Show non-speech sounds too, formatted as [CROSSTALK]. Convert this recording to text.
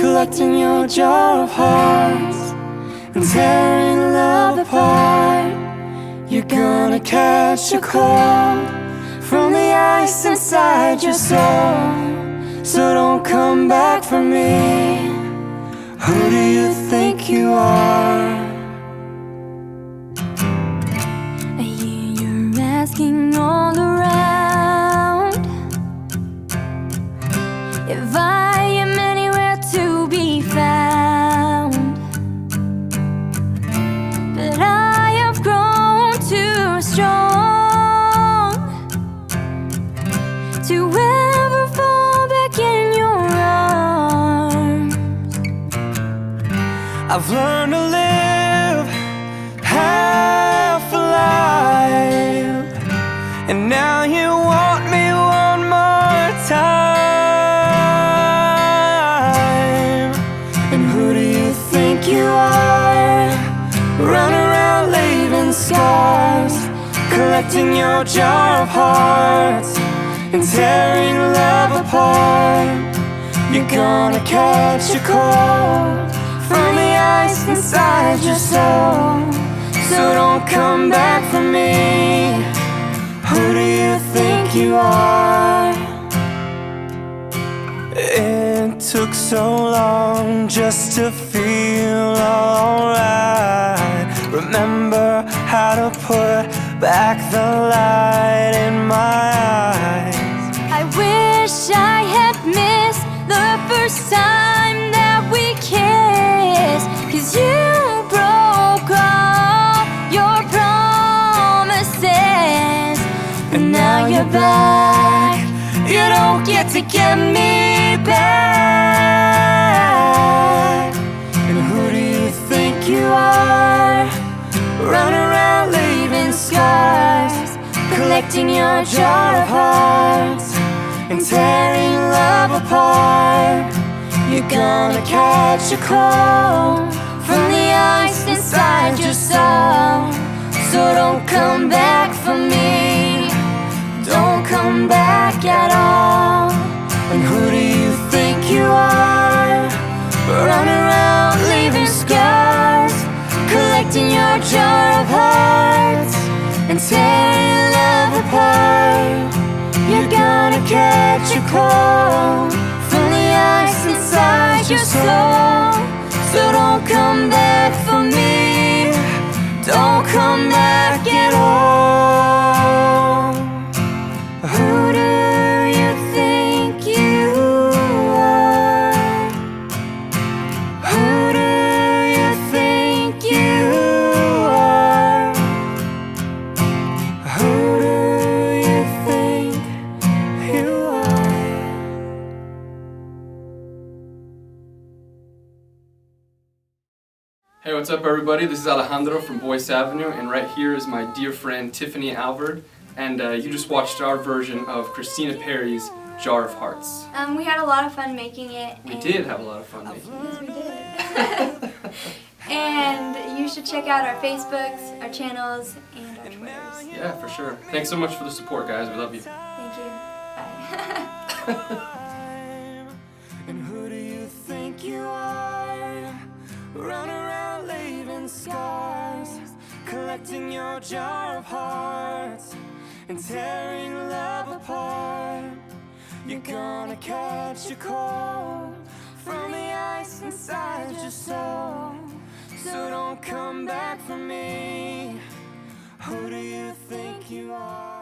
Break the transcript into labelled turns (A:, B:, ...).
A: collecting your jar of hearts, and tearing love apart. You're gonna catch a cold from the ice inside your soul. So don't come back for me. Who do you think you are?
B: I hear you're asking all around if I
A: I've learned to live half a life, and now you want me one more time. And who do you think you are? Run around leaving scars, collecting your jar of hearts, and tearing love apart. You're gonna catch a cold from the ice inside your soul. So don't come back for me. Who do you think you are? It took so long just to feel alright. Remember how to put back the light in my eyes.
B: I wish I had missed the first time back.
A: You don't get to get me back. And who do you think you are? Run around leaving scars, collecting your jar of hearts, and tearing love apart. You're gonna catch a cold from the ice and tearing love apart. You're gonna catch a cold from the ice inside your soul.
C: Hey, what's up, everybody? This is Alejandro from Boyce Avenue, and right here is my dear friend Tiffany Alvord. And uh, you just watched our version of Christina Perri's Jar of Hearts.
D: Um, we had a lot of fun making it.
C: We did have a lot of fun making it.
D: Yes, we did. [LAUGHS] and you should check out our Facebooks, our channels, and our Twitters.
C: Yeah, for sure. Thanks so much for the support, guys. We love you.
D: Thank you. Bye. [LAUGHS]
A: collecting your jar of hearts, and tearing love apart. You're gonna catch a cold from the ice inside your soul. So don't come back for me. Who do you think you are?